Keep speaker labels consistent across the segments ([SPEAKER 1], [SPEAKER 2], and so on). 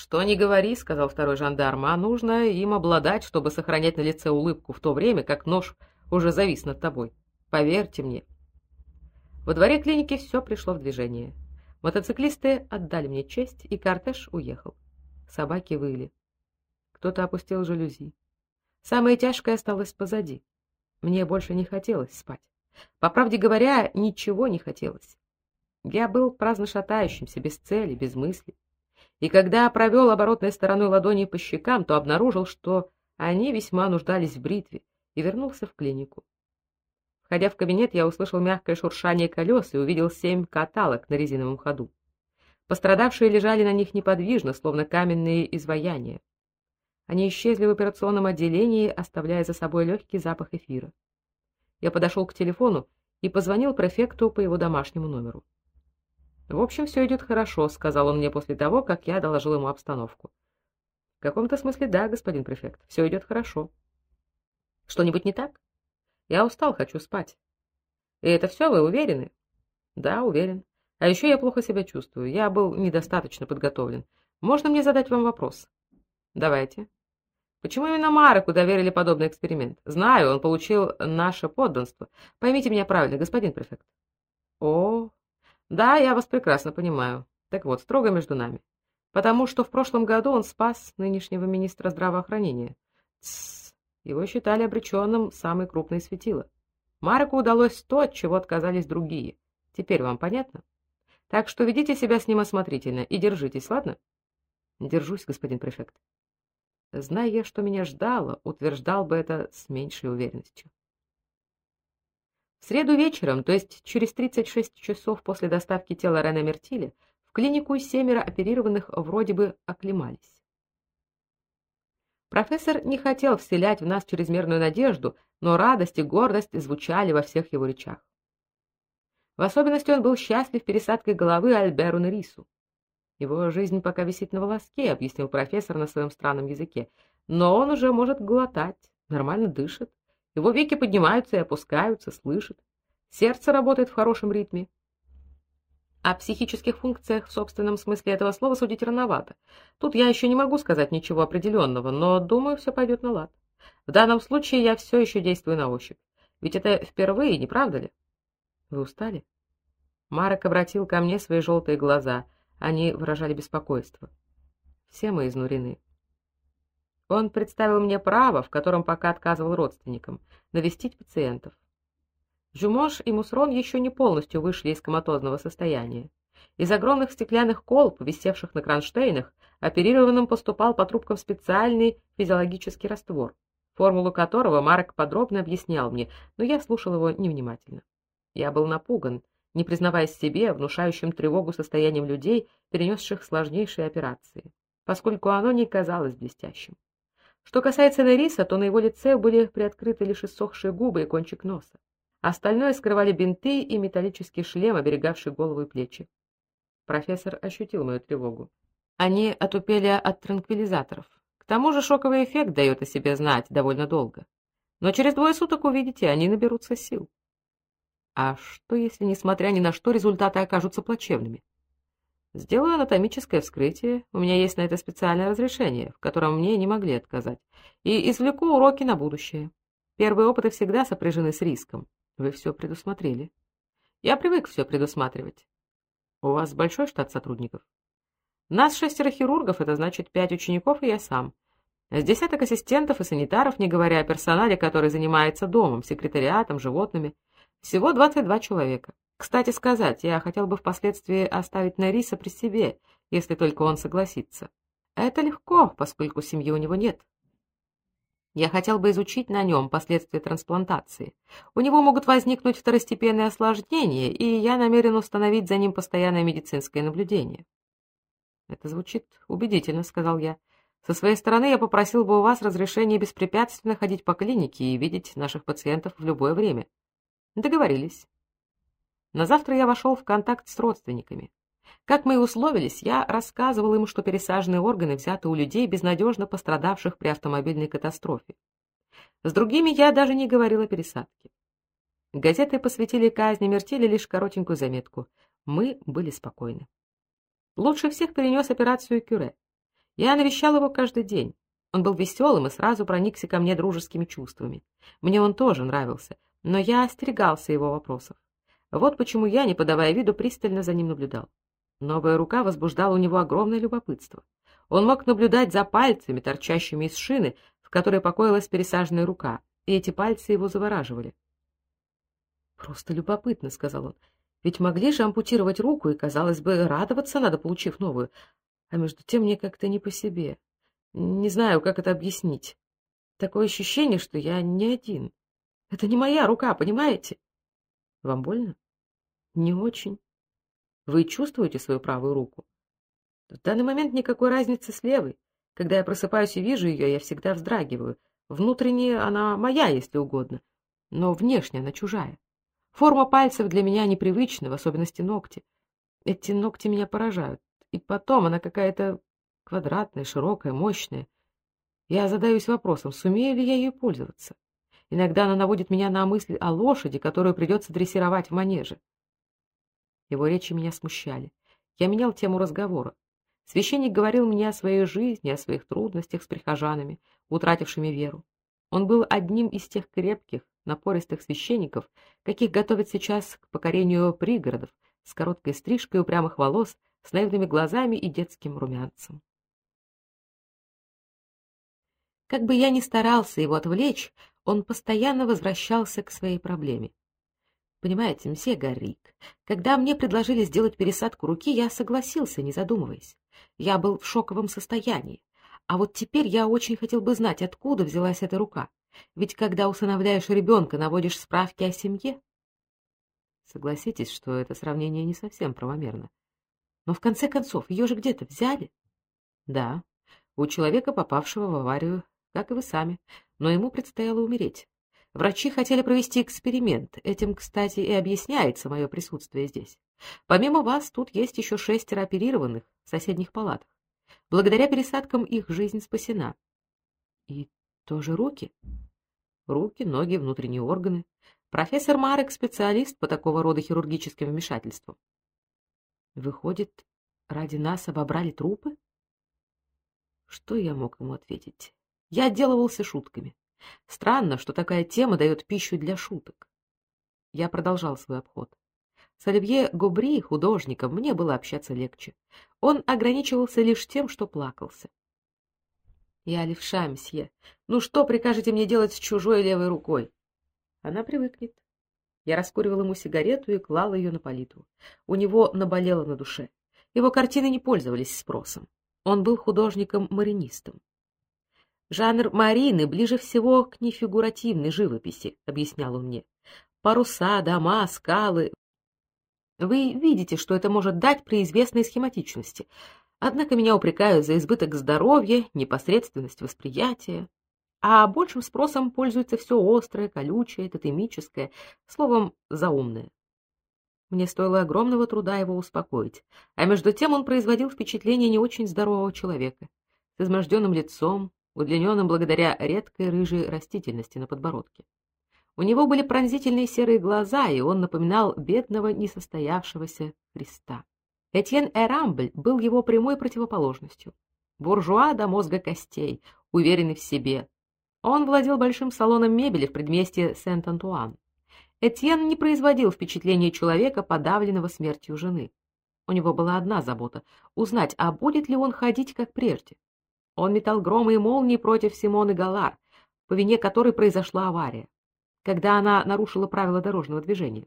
[SPEAKER 1] «Что не говори», — сказал второй жандарм, — «а нужно им обладать, чтобы сохранять на лице улыбку в то время, как нож уже завис над тобой. Поверьте мне». Во дворе клиники все пришло в движение. Мотоциклисты отдали мне честь, и кортеж уехал. Собаки выли. Кто-то опустил жалюзи. Самое тяжкое осталось позади. Мне больше не хотелось спать. По правде говоря, ничего не хотелось. Я был праздно шатающимся, без цели, без мыслей. И когда провел оборотной стороной ладони по щекам, то обнаружил, что они весьма нуждались в бритве, и вернулся в клинику. Входя в кабинет, я услышал мягкое шуршание колес и увидел семь каталог на резиновом ходу. Пострадавшие лежали на них неподвижно, словно каменные изваяния. Они исчезли в операционном отделении, оставляя за собой легкий запах эфира. Я подошел к телефону и позвонил префекту по его домашнему номеру. В общем, все идет хорошо, сказал он мне после того, как я доложил ему обстановку. В каком-то смысле да, господин префект, все идет хорошо. Что-нибудь не так? Я устал, хочу спать. И это все, вы уверены? Да, уверен. А еще я плохо себя чувствую. Я был недостаточно подготовлен. Можно мне задать вам вопрос? Давайте. Почему именно Мареку доверили подобный эксперимент? Знаю, он получил наше подданство. Поймите меня правильно, господин префект. О, да, я вас прекрасно понимаю. Так вот, строго между нами. Потому что в прошлом году он спас нынешнего министра здравоохранения. Тссс, его считали обреченным самый крупный светило. Мареку удалось то, от чего отказались другие. Теперь вам понятно? Так что ведите себя с ним осмотрительно и держитесь, ладно? Держусь, господин префект. Зная, что меня ждало, утверждал бы это с меньшей уверенностью. В среду вечером, то есть через 36 часов после доставки тела Рене Мертиля, в клинику семеро оперированных вроде бы оклемались. Профессор не хотел вселять в нас чрезмерную надежду, но радость и гордость звучали во всех его речах. В особенности он был счастлив пересадкой головы Альберу Нерису. Его жизнь пока висит на волоске, объяснил профессор на своем странном языке. Но он уже может глотать, нормально дышит. Его веки поднимаются и опускаются, слышит. Сердце работает в хорошем ритме. О психических функциях в собственном смысле этого слова судить рановато. Тут я еще не могу сказать ничего определенного, но думаю, все пойдет на лад. В данном случае я все еще действую на ощупь. Ведь это впервые, не правда ли? Вы устали? Марек обратил ко мне свои желтые глаза. Они выражали беспокойство. Все мы изнурены. Он представил мне право, в котором пока отказывал родственникам, навестить пациентов. Жумош и Мусрон еще не полностью вышли из коматозного состояния. Из огромных стеклянных колб, висевших на кронштейнах, оперированным поступал по трубкам специальный физиологический раствор, формулу которого Марк подробно объяснял мне, но я слушал его невнимательно. Я был напуган, не признаваясь себе, внушающим тревогу состоянием людей, перенесших сложнейшие операции, поскольку оно не казалось блестящим. Что касается Нериса, то на его лице были приоткрыты лишь иссохшие губы и кончик носа. Остальное скрывали бинты и металлический шлем, оберегавший голову и плечи. Профессор ощутил мою тревогу. Они отупели от транквилизаторов. К тому же шоковый эффект дает о себе знать довольно долго. Но через двое суток, увидите, они наберутся сил. А что, если, несмотря ни на что, результаты окажутся плачевными? Сделаю анатомическое вскрытие, у меня есть на это специальное разрешение, в котором мне не могли отказать, и извлеку уроки на будущее. Первые опыты всегда сопряжены с риском. Вы все предусмотрели. Я привык все предусматривать. У вас большой штат сотрудников? Нас шестеро хирургов, это значит пять учеников и я сам. С десяток ассистентов и санитаров, не говоря о персонале, который занимается домом, секретариатом, животными. Всего 22 человека. Кстати сказать, я хотел бы впоследствии оставить Нариса при себе, если только он согласится. Это легко, поскольку семьи у него нет. Я хотел бы изучить на нем последствия трансплантации. У него могут возникнуть второстепенные осложнения, и я намерен установить за ним постоянное медицинское наблюдение. Это звучит убедительно, сказал я. Со своей стороны я попросил бы у вас разрешения беспрепятственно ходить по клинике и видеть наших пациентов в любое время. Договорились. На завтра я вошел в контакт с родственниками. Как мы и условились, я рассказывал им, что пересаженные органы взяты у людей, безнадежно пострадавших при автомобильной катастрофе. С другими я даже не говорил о пересадке. Газеты посвятили казни Мертели лишь коротенькую заметку. Мы были спокойны. Лучше всех перенес операцию Кюре. Я навещал его каждый день. Он был веселым и сразу проникся ко мне дружескими чувствами. Мне он тоже нравился, но я остерегался его вопросов. Вот почему я, не подавая виду, пристально за ним наблюдал. Новая рука возбуждала у него огромное любопытство. Он мог наблюдать за пальцами, торчащими из шины, в которой покоилась пересаженная рука, и эти пальцы его завораживали. «Просто любопытно», — сказал он. «Ведь могли же ампутировать руку, и, казалось бы, радоваться надо, получив новую. А между тем мне как-то не по себе. Не знаю, как это объяснить. Такое ощущение, что я не один. Это не моя рука, понимаете? Вам больно? Не очень. Вы чувствуете свою правую руку? В данный момент никакой разницы с левой. Когда я просыпаюсь и вижу ее, я всегда вздрагиваю. Внутренне она моя, если угодно, но внешне она чужая. Форма пальцев для меня непривычна, в особенности ногти. Эти ногти меня поражают. И потом она какая-то квадратная, широкая, мощная. Я задаюсь вопросом, сумею ли я ею пользоваться. Иногда она наводит меня на мысль о лошади, которую придется дрессировать в манеже. Его речи меня смущали. Я менял тему разговора. Священник говорил мне о своей жизни, о своих трудностях с прихожанами, утратившими веру. Он был одним из тех крепких, напористых священников, каких готовят сейчас к покорению пригородов, с короткой стрижкой упрямых волос, с наивными глазами и детским румянцем. Как бы я ни старался его отвлечь, он постоянно возвращался к своей проблеме. Понимаете, мсье Гаррик, когда мне предложили сделать пересадку руки, я согласился, не задумываясь. Я был в шоковом состоянии. А вот теперь я очень хотел бы знать, откуда взялась эта рука. Ведь когда усыновляешь ребенка, наводишь справки о семье. Согласитесь, что это сравнение не совсем правомерно. Но в конце концов, ее же где-то взяли. Да, у человека, попавшего в аварию, как и вы сами, но ему предстояло умереть. Врачи хотели провести эксперимент. Этим, кстати, и объясняется мое присутствие здесь. Помимо вас, тут есть еще шестеро оперированных в соседних палатах. Благодаря пересадкам их жизнь спасена. И тоже руки? Руки, ноги, внутренние органы. Профессор Марек специалист по такого рода хирургическим вмешательствам. Выходит, ради нас обобрали трупы? Что я мог ему ответить? Я отделывался шутками. Странно, что такая тема дает пищу для шуток. Я продолжал свой обход. С Оливье Губри, художником, мне было общаться легче. Он ограничивался лишь тем, что плакался. Я левша, мсье. Ну что прикажете мне делать с чужой левой рукой? Она привыкнет. Я раскуривал ему сигарету и клал ее на палитру. У него наболело на душе. Его картины не пользовались спросом. Он был художником-маринистом. Жанр марины ближе всего к нефигуративной живописи, объяснял он мне. Паруса, дома, скалы. Вы видите, что это может дать при известной схематичности. Однако меня упрекают за избыток здоровья, непосредственность восприятия. А большим спросом пользуется все острое, колючее, тотемическое, словом, заумное. Мне стоило огромного труда его успокоить, а между тем он производил впечатление не очень здорового человека, с изможденным лицом, удлиненным благодаря редкой рыжей растительности на подбородке. У него были пронзительные серые глаза, и он напоминал бедного несостоявшегося Христа. Этьен Эрамбль был его прямой противоположностью. Буржуа до мозга костей, уверенный в себе. Он владел большим салоном мебели в предместье Сент-Антуан. Этьен не производил впечатления человека, подавленного смертью жены. У него была одна забота — узнать, а будет ли он ходить как прежде. Он метал громы и молнии против Симоны Галар, по вине которой произошла авария, когда она нарушила правила дорожного движения.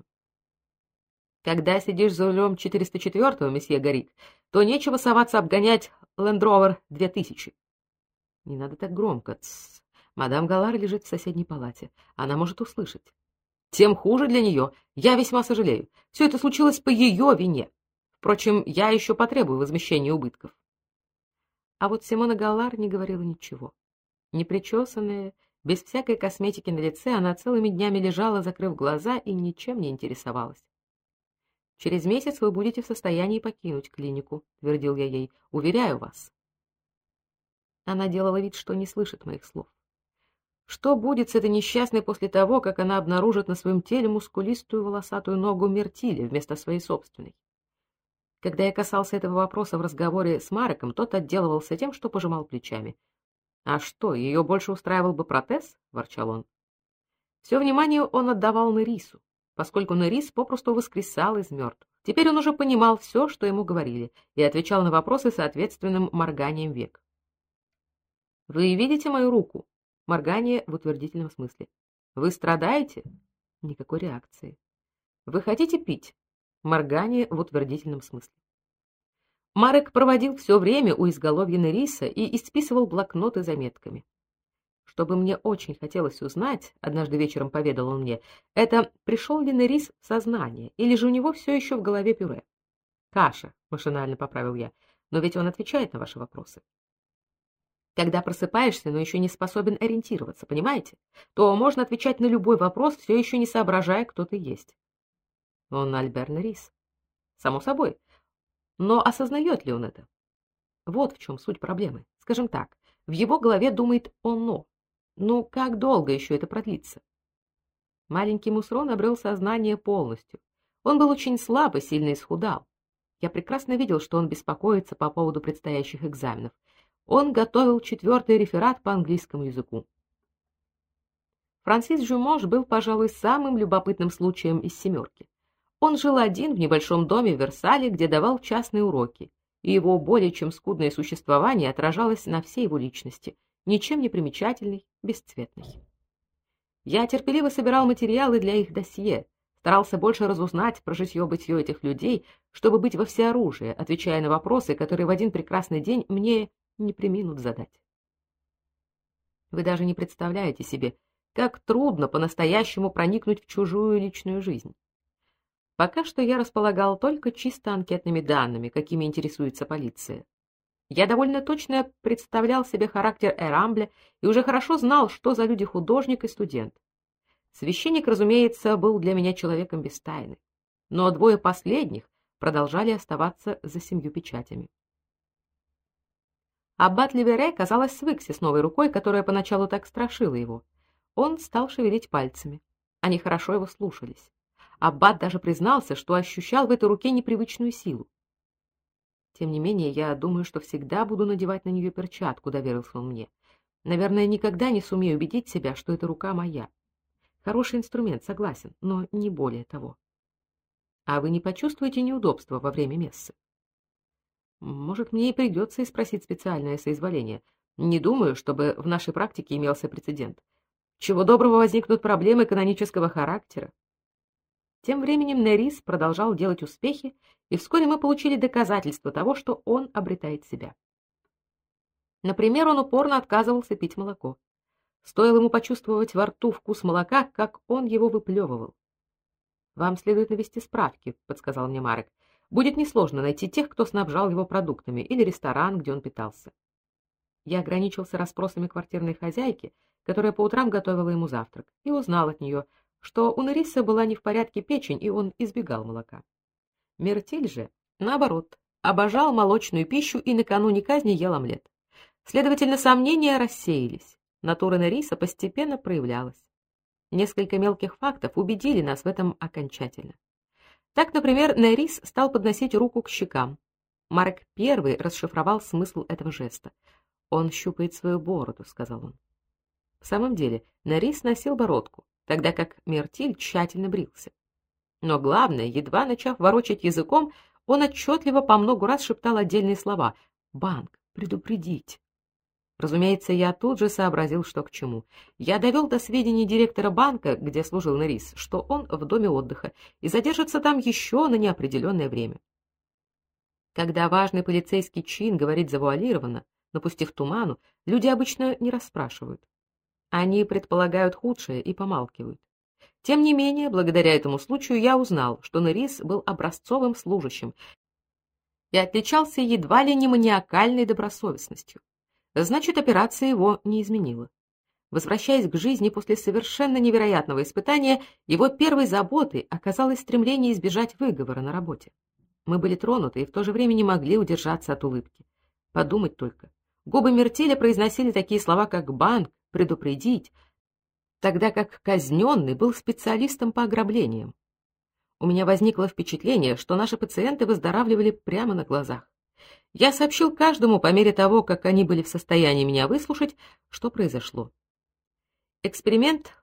[SPEAKER 1] Когда сидишь за рулем 404-го, месье Горит, то нечего соваться обгонять Лендровер 2000. Не надо так громко. Тс. Мадам Галар лежит в соседней палате. Она может услышать. Тем хуже для нее. Я весьма сожалею. Все это случилось по ее вине. Впрочем, я еще потребую возмещения убытков. А вот Симона Галлар не говорила ничего. Непричесанная, без всякой косметики на лице, она целыми днями лежала, закрыв глаза, и ничем не интересовалась. «Через месяц вы будете в состоянии покинуть клинику», — твердил я ей. «Уверяю вас». Она делала вид, что не слышит моих слов. Что будет с этой несчастной после того, как она обнаружит на своем теле мускулистую волосатую ногу Мертили вместо своей собственной? Когда я касался этого вопроса в разговоре с Мареком, тот отделывался тем, что пожимал плечами. «А что, ее больше устраивал бы протез?» — ворчал он. Все внимание он отдавал Нерису, поскольку Нерис попросту воскресал из мертвых. Теперь он уже понимал все, что ему говорили, и отвечал на вопросы соответственным морганием век. «Вы видите мою руку?» Моргание в утвердительном смысле. «Вы страдаете?» Никакой реакции. «Вы хотите пить?» Моргание в утвердительном смысле. Марек проводил все время у изголовья Нериса и исписывал блокноты заметками. Чтобы мне очень хотелось узнать, однажды вечером поведал он мне, это пришел ли Нерис в сознание, или же у него все еще в голове пюре. Каша, машинально поправил я, но ведь он отвечает на ваши вопросы. Когда просыпаешься, но еще не способен ориентироваться, понимаете? То можно отвечать на любой вопрос, все еще не соображая, кто ты есть. Он Альбер Нерис. Само собой. Но осознает ли он это? Вот в чем суть проблемы. Скажем так, в его голове думает «оно», ну, как долго еще это продлится? Маленький Мусрон обрел сознание полностью. Он был очень слаб и сильно исхудал. Я прекрасно видел, что он беспокоится по поводу предстоящих экзаменов. Он готовил четвертый реферат по английскому языку. Франсис Жумош был, пожалуй, самым любопытным случаем из семерки. Он жил один в небольшом доме в Версале, где давал частные уроки, и его более чем скудное существование отражалось на всей его личности, ничем не примечательный, бесцветный. Я терпеливо собирал материалы для их досье, старался больше разузнать про житье-бытие этих людей, чтобы быть во всеоружии, отвечая на вопросы, которые в один прекрасный день мне не приминут задать. Вы даже не представляете себе, как трудно по-настоящему проникнуть в чужую личную жизнь. Пока что я располагал только чисто анкетными данными, какими интересуется полиция. Я довольно точно представлял себе характер Эрамбля и уже хорошо знал, что за люди художник и студент. Священник, разумеется, был для меня человеком без тайны, но двое последних продолжали оставаться за семью печатями. Аббат Ливере, казалось, свыкся с новой рукой, которая поначалу так страшила его. Он стал шевелить пальцами. Они хорошо его слушались. Аббат даже признался, что ощущал в этой руке непривычную силу. Тем не менее, я думаю, что всегда буду надевать на нее перчатку, доверился он мне. Наверное, никогда не сумею убедить себя, что эта рука моя. Хороший инструмент, согласен, но не более того. А вы не почувствуете неудобства во время мессы? Может, мне и придется спросить специальное соизволение. Не думаю, чтобы в нашей практике имелся прецедент. Чего доброго возникнут проблемы канонического характера. Тем временем Нерис продолжал делать успехи, и вскоре мы получили доказательство того, что он обретает себя. Например, он упорно отказывался пить молоко. Стоило ему почувствовать во рту вкус молока, как он его выплевывал. «Вам следует навести справки», — подсказал мне Марек. «Будет несложно найти тех, кто снабжал его продуктами, или ресторан, где он питался». Я ограничился расспросами квартирной хозяйки, которая по утрам готовила ему завтрак, и узнал от нее, что у Нериса была не в порядке печень, и он избегал молока. Мертиль же, наоборот, обожал молочную пищу и накануне казни ел омлет. Следовательно, сомнения рассеялись. Натура Нериса постепенно проявлялась. Несколько мелких фактов убедили нас в этом окончательно. Так, например, Нерис стал подносить руку к щекам. Марк первый расшифровал смысл этого жеста. «Он щупает свою бороду», — сказал он. В самом деле, Нерис носил бородку, тогда как Мертиль тщательно брился. Но главное, едва начав ворочать языком, он отчетливо по много раз шептал отдельные слова: "Банк, предупредить". Разумеется, я тут же сообразил, что к чему. Я довел до сведения директора банка, где служил Нерис, что он в доме отдыха и задержится там еще на неопределенное время. Когда важный полицейский чин говорит завуалированно, напустив туману, люди обычно не расспрашивают. Они предполагают худшее и помалкивают. Тем не менее, благодаря этому случаю я узнал, что Нерис был образцовым служащим и отличался едва ли не маниакальной добросовестностью. Значит, операция его не изменила. Возвращаясь к жизни после совершенно невероятного испытания, его первой заботой оказалось стремление избежать выговора на работе. Мы были тронуты и в то же время не могли удержаться от улыбки. Подумать только. Губы Мертеля произносили такие слова, как «банк», предупредить, тогда как казненный был специалистом по ограблениям. У меня возникло впечатление, что наши пациенты выздоравливали прямо на глазах. Я сообщил каждому по мере того, как они были в состоянии меня выслушать, что произошло. Эксперимент,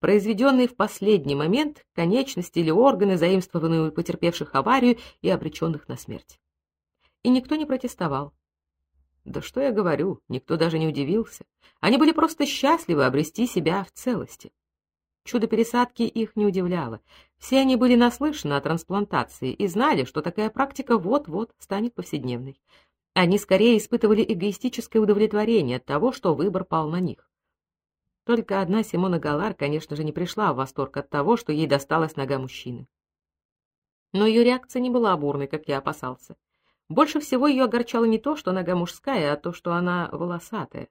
[SPEAKER 1] произведенный в последний момент, конечности или органы, заимствованные у потерпевших аварию и обреченных на смерть. И никто не протестовал. Да что я говорю, никто даже не удивился. Они были просто счастливы обрести себя в целости. Чудо пересадки их не удивляло. Все они были наслышаны о трансплантации и знали, что такая практика вот-вот станет повседневной. Они скорее испытывали эгоистическое удовлетворение от того, что выбор пал на них. Только одна Симона Галар, конечно же, не пришла в восторг от того, что ей досталась нога мужчины. Но ее реакция не была бурной, как я опасался. Больше всего ее огорчало не то, что нога мужская, а то, что она волосатая.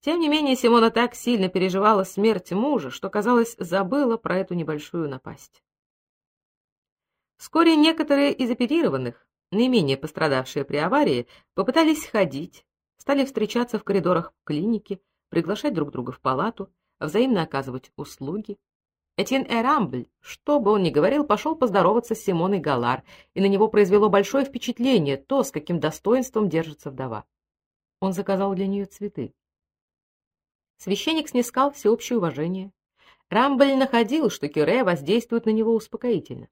[SPEAKER 1] Тем не менее, Симона так сильно переживала смерть мужа, что, казалось, забыла про эту небольшую напасть. Вскоре некоторые из оперированных, наименее пострадавшие при аварии, попытались ходить, стали встречаться в коридорах клиники, приглашать друг друга в палату, взаимно оказывать услуги. Этьен Эрамбль, что бы он ни говорил, пошел поздороваться с Симоной Галар, и на него произвело большое впечатление то, с каким достоинством держится вдова. Он заказал для нее цветы. Священник снискал всеобщее уважение. Рамбль находил, что Кюре воздействует на него успокоительно.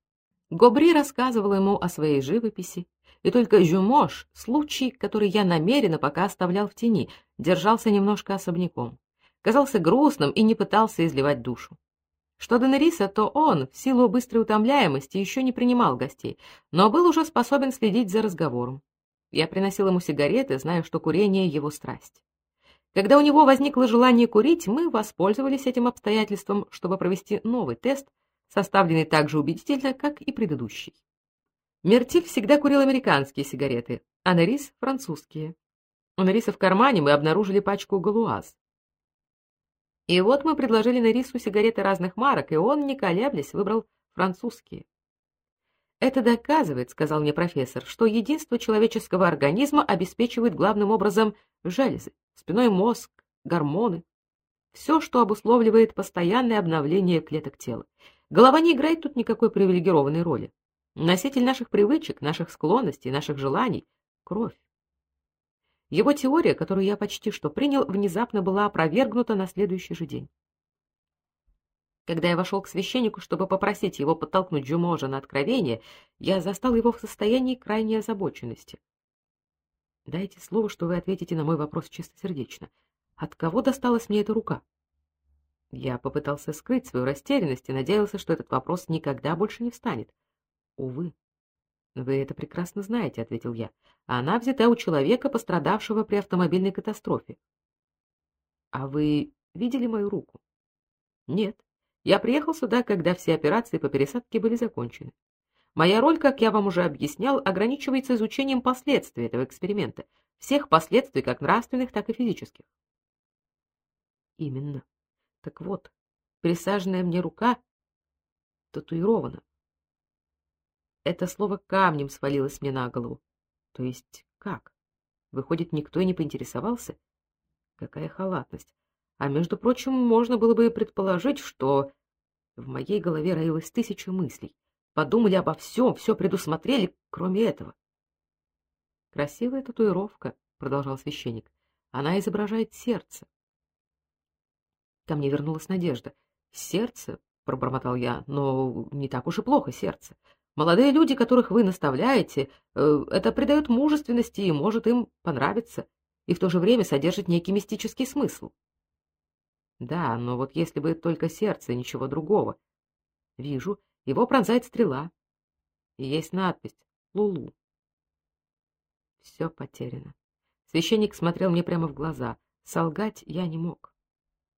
[SPEAKER 1] Гобри рассказывал ему о своей живописи, и только Жюмош, случай, который я намеренно пока оставлял в тени, держался немножко особняком. Казался грустным и не пытался изливать душу. Что до Нериса, то он, в силу быстрой утомляемости, еще не принимал гостей, но был уже способен следить за разговором. Я приносил ему сигареты, зная, что курение — его страсть. Когда у него возникло желание курить, мы воспользовались этим обстоятельством, чтобы провести новый тест, составленный так же убедительно, как и предыдущий. Мертиль всегда курил американские сигареты, а Нерис — французские. У Нериса в кармане мы обнаружили пачку галуаз. И вот мы предложили Нерису сигареты разных марок, и он, не колеблясь, выбрал французские. Это доказывает, сказал мне профессор, что единство человеческого организма обеспечивает главным образом железы, спиной мозг, гормоны, все, что обусловливает постоянное обновление клеток тела. Голова не играет тут никакой привилегированной роли. Носитель наших привычек, наших склонностей, наших желаний кровь. Его теория, которую я почти что принял, внезапно была опровергнута на следующий же день. Когда я вошел к священнику, чтобы попросить его подтолкнуть Джуможа на откровение, я застал его в состоянии крайней озабоченности. Дайте слово, что вы ответите на мой вопрос чистосердечно. От кого досталась мне эта рука? Я попытался скрыть свою растерянность и надеялся, что этот вопрос никогда больше не встанет. Увы. Вы это прекрасно знаете, ответил я. Она взята у человека, пострадавшего при автомобильной катастрофе. А вы видели мою руку? Нет. Я приехал сюда, когда все операции по пересадке были закончены. Моя роль, как я вам уже объяснял, ограничивается изучением последствий этого эксперимента, всех последствий, как нравственных, так и физических. Именно. Так вот, присаженная мне рука татуирована. Это слово камнем свалилось мне на голову. То есть как? Выходит, никто и не поинтересовался? Какая халатность. А между прочим, можно было бы предположить, что в моей голове роилось тысяча мыслей. Подумали обо всем, все предусмотрели, кроме этого. Красивая татуировка, продолжал священник. Она изображает сердце. Ко мне вернулась надежда. Сердце, пробормотал я. Но не так уж и плохо сердце. Молодые люди, которых вы наставляете, э, это придает мужественности и может им понравиться, и в то же время содержит некий мистический смысл. Да, но вот если бы только сердце ничего другого. Вижу, его пронзает стрела. И есть надпись «Лулу». Все потеряно. Священник смотрел мне прямо в глаза. Солгать я не мог.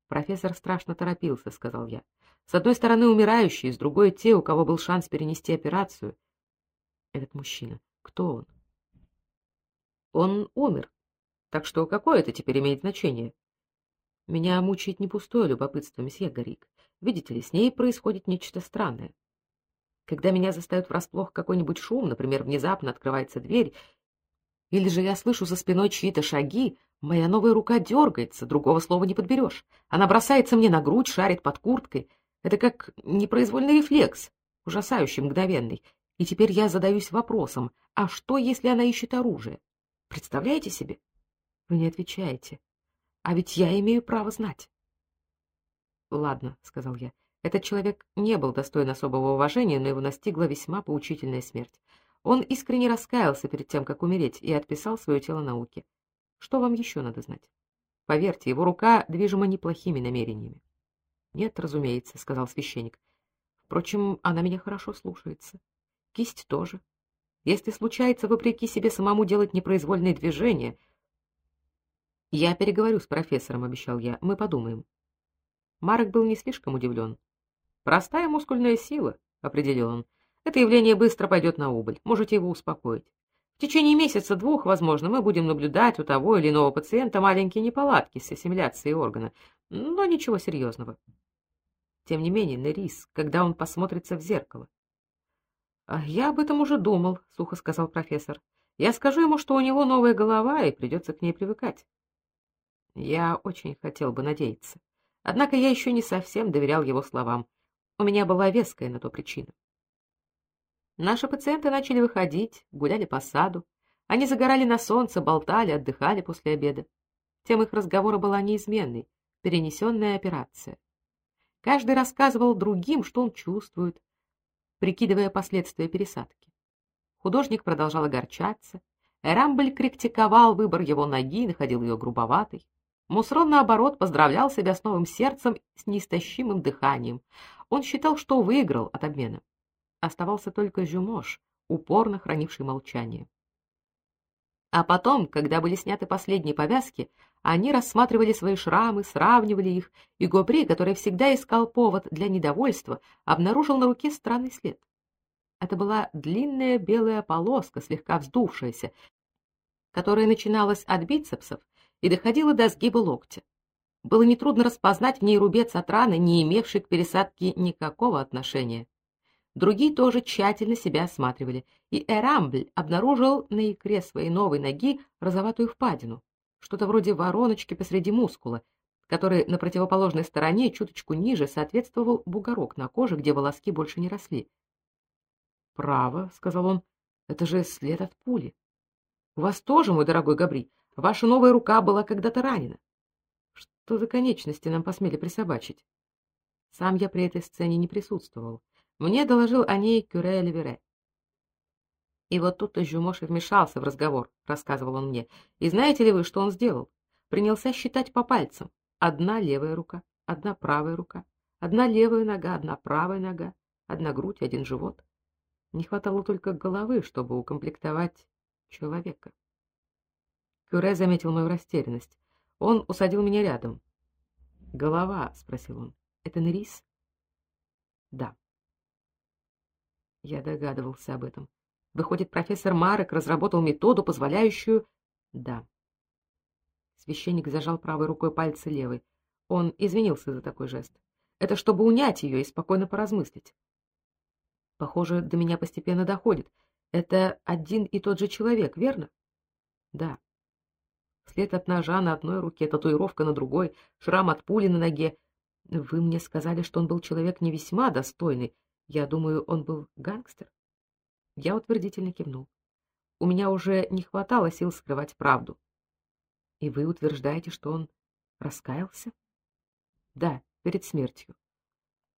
[SPEAKER 1] Профессор страшно торопился, сказал я. С одной стороны умирающие, с другой те, у кого был шанс перенести операцию. Этот мужчина, кто он? Он умер. Так что какое это теперь имеет значение? Меня мучает не пустое любопытство, месье Гарик. Видите ли, с ней происходит нечто странное. Когда меня застают врасплох какой-нибудь шум, например, внезапно открывается дверь, или же я слышу за спиной чьи-то шаги, моя новая рука дергается, другого слова не подберешь. Она бросается мне на грудь, шарит под курткой. Это как непроизвольный рефлекс. ужасающий, мгновенный. И теперь я задаюсь вопросом, а что, если она ищет оружие? Представляете себе? Вы не отвечаете. А ведь я имею право знать. Ладно, сказал я. Этот человек не был достоин особого уважения, но его настигла весьма поучительная смерть. Он искренне раскаялся перед тем, как умереть, и отписал свое тело науке. Что вам еще надо знать? Поверьте, его рука движима неплохими намерениями. Нет, разумеется, сказал священник. Впрочем, она меня хорошо слушается. Кисть тоже. Если случается вопреки себе самому делать непроизвольные движения, я переговорю с профессором, обещал я. Мы подумаем. Марк был не слишком удивлен. Простая мускульная сила, определил он. Это явление быстро пойдет на убыль. Можете его успокоить. В течение месяца-двух, возможно, мы будем наблюдать у того или иного пациента маленькие неполадки с ассимиляцией органа, но ничего серьезного. Тем не менее, на риск, когда он посмотрится в зеркало. «А я об этом уже думал, сухо сказал профессор. Я скажу ему, что у него новая голова и придется к ней привыкать. Я очень хотел бы надеяться. Однако я еще не совсем доверял его словам. У меня была веская на то причина. Наши пациенты начали выходить, гуляли по саду. Они загорали на солнце, болтали, отдыхали после обеда. Тем их разговора была неизменной перенесенная операция. Каждый рассказывал другим, что он чувствует, прикидывая последствия пересадки. Художник продолжал огорчаться. Рамбль критиковал выбор его ноги, находил ее грубоватой. Мусрон, наоборот, поздравлял себя с новым сердцем, с неистощимым дыханием. Он считал, что выиграл от обмена. Оставался только Жюмош, упорно хранивший молчание. А потом, когда были сняты последние повязки, они рассматривали свои шрамы, сравнивали их, и Гобри, который всегда искал повод для недовольства, обнаружил на руке странный след. Это была длинная белая полоска, слегка вздувшаяся, которая начиналась от бицепсов и доходила до сгиба локтя. Было нетрудно распознать в ней рубец от раны, не имевший к пересадке никакого отношения. Другие тоже тщательно себя осматривали, и Эрамбль обнаружил на икре своей новой ноги розоватую впадину, что-то вроде вороночки посреди мускула, который на противоположной стороне, чуточку ниже, соответствовал бугорок на коже, где волоски больше не росли. "Право", сказал он. "Это же след от пули. У вас тоже, мой дорогой Габри, ваша новая рука была когда-то ранена. Что за конечности нам посмели присобачить?" Сам я при этой сцене не присутствовал. Мне доложил о ней Кюре Оливере. И вот тут-то Жюмош вмешался в разговор, рассказывал он мне. И знаете ли вы, что он сделал? Принялся считать по пальцам. Одна левая рука, одна правая рука, одна левая нога, одна правая нога, одна грудь, один живот. Не хватало только головы, чтобы укомплектовать человека. Кюре заметил мою растерянность. Он усадил меня рядом. "Голова?" спросил он. "Это Нерис?" "Да". Я догадывался об этом. Выходит, профессор Марек разработал методу, позволяющую... Да. Священник зажал правой рукой пальцы левой. Он извинился за такой жест. Это чтобы унять ее и спокойно поразмыслить. Похоже, до меня постепенно доходит. Это один и тот же человек, верно? Да. След от ножа на одной руке, татуировка на другой, шрам от пули на ноге. Вы мне сказали, что он был человек не весьма достойный, я думаю, он был гангстер. Я утвердительно кивнул. У меня уже не хватало сил скрывать правду. И вы утверждаете, что он раскаялся? Да, перед смертью.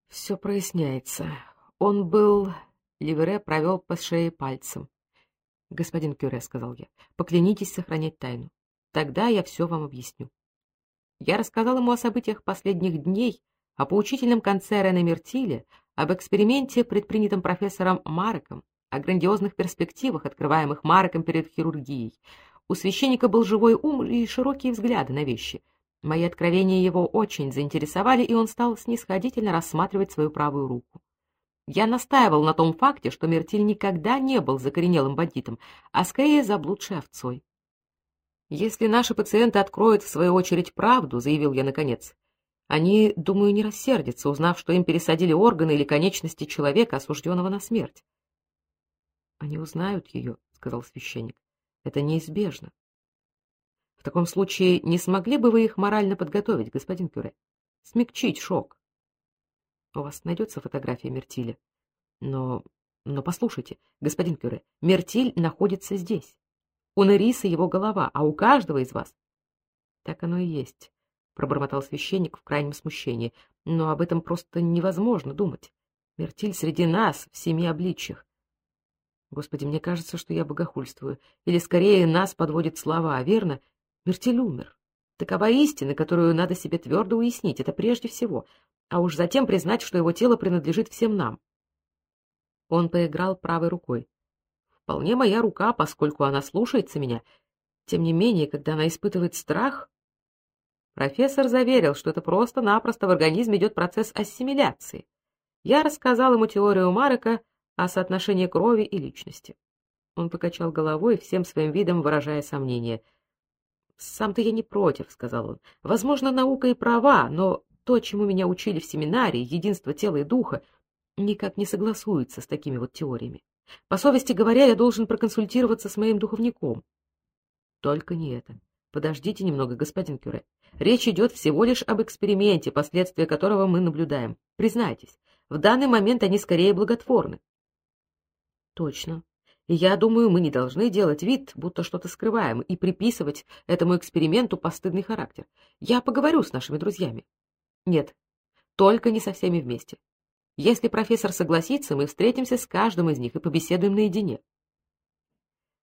[SPEAKER 1] Все проясняется. Он был Ливере провел по шее пальцем. Господин Кюре, сказал я, поклянитесь сохранять тайну. Тогда я все вам объясню. Я рассказал ему о событиях последних дней, о поучительном конце Рене Мертиле, об эксперименте, предпринятом профессором Мареком, о грандиозных перспективах, открываемых Мареком перед хирургией. У священника был живой ум и широкие взгляды на вещи. Мои откровения его очень заинтересовали, и он стал снисходительно рассматривать свою правую руку. Я настаивал на том факте, что Мертиль никогда не был закоренелым бандитом, а скорее заблудшей овцой. Если наши пациенты откроют в свою очередь правду, заявил я наконец, они, думаю, не рассердятся, узнав, что им пересадили органы или конечности человека, осужденного на смерть. Они узнают ее, сказал священник. Это неизбежно. В таком случае не смогли бы вы их морально подготовить, господин Кюре? Смягчить шок. У вас найдется фотография Мертиля? Но... но послушайте, господин Кюре, Мертиль находится здесь. У Нериса его голова, а у каждого из вас... Так оно и есть, пробормотал священник в крайнем смущении. Но об этом просто невозможно думать. Мертиль среди нас, в семи обличьях. Господи, мне кажется, что я богохульствую. Или, скорее, нас подводит слова, верно? Мертиль умер. Такова истина, которую надо себе твердо уяснить, это прежде всего, а уж затем признать, что его тело принадлежит всем нам. Он поиграл правой рукой. Вполне моя рука, поскольку она слушается меня. Тем не менее, когда она испытывает страх... Профессор заверил, что это просто-напросто в организме идет процесс ассимиляции. Я рассказал ему теорию Марека о соотношении крови и личности. Он покачал головой, всем своим видом выражая сомнение. «Сам-то я не против», — сказал он. «Возможно, наука и права, но то, чему меня учили в семинарии, единство тела и духа, никак не согласуется с такими вот теориями. По совести говоря, я должен проконсультироваться с моим духовником». «Только не это. Подождите немного, господин Кюре. Речь идет всего лишь об эксперименте, последствия которого мы наблюдаем. Признайтесь, в данный момент они скорее благотворны. Точно. И я думаю, мы не должны делать вид, будто что-то скрываем, и приписывать этому эксперименту постыдный характер. Я поговорю с нашими друзьями. Нет, только не со всеми вместе. Если профессор согласится, мы встретимся с каждым из них и побеседуем наедине.